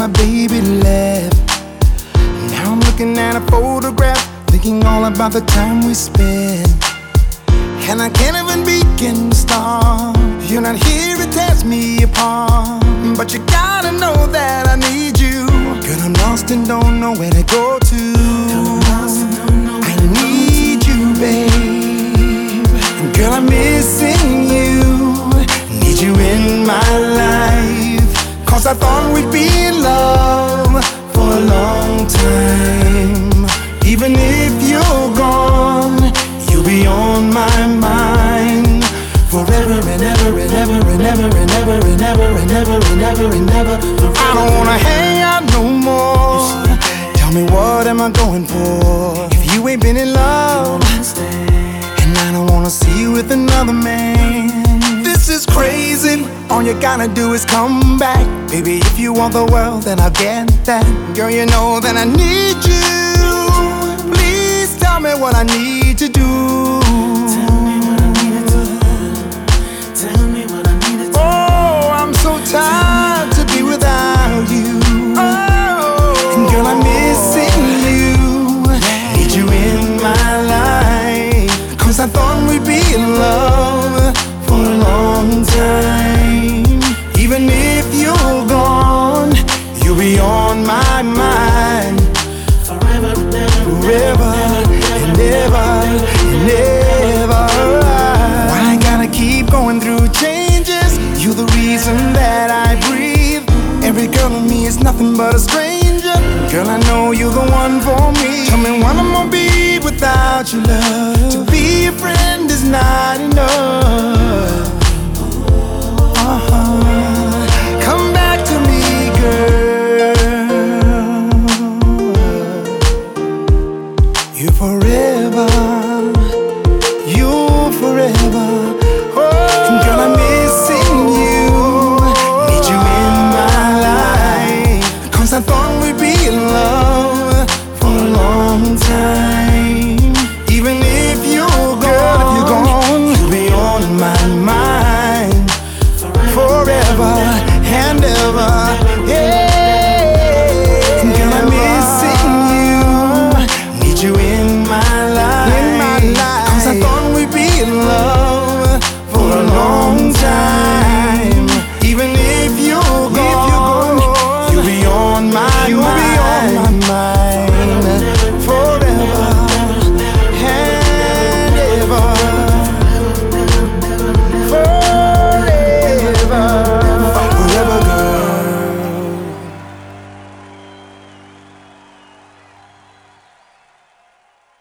my baby left. Now I'm looking at a photograph, thinking all about the time we spent. And I can't even begin to start. You're not here, it tears me apart. But you gotta know that I need you. Girl, I'm lost and don't know where to go to. I need you, babe. We'd be in love for a long time. Even if you're gone, you'll be on my mind. Forever and ever and ever and ever and ever and ever and ever and ever and ever. I don't wanna hang out no more. Tell me what am I going for? If you ain't been in love, and I don't wanna see you with another man. All you gotta do is come back. Baby, if you want the world, then I'll get that. Girl, you know that I need you. Please tell me what I need to do. Ever and ever. Why I gotta keep going through changes? You're the reason that I breathe. Every girl in me is nothing but a stranger. Girl, I know you're the one for me. Tell me what I'm gonna be without your love. You forever, you forever. Oh, girl, I'm missing you. Need you in my life. Cause I thought we'd be in love for a long.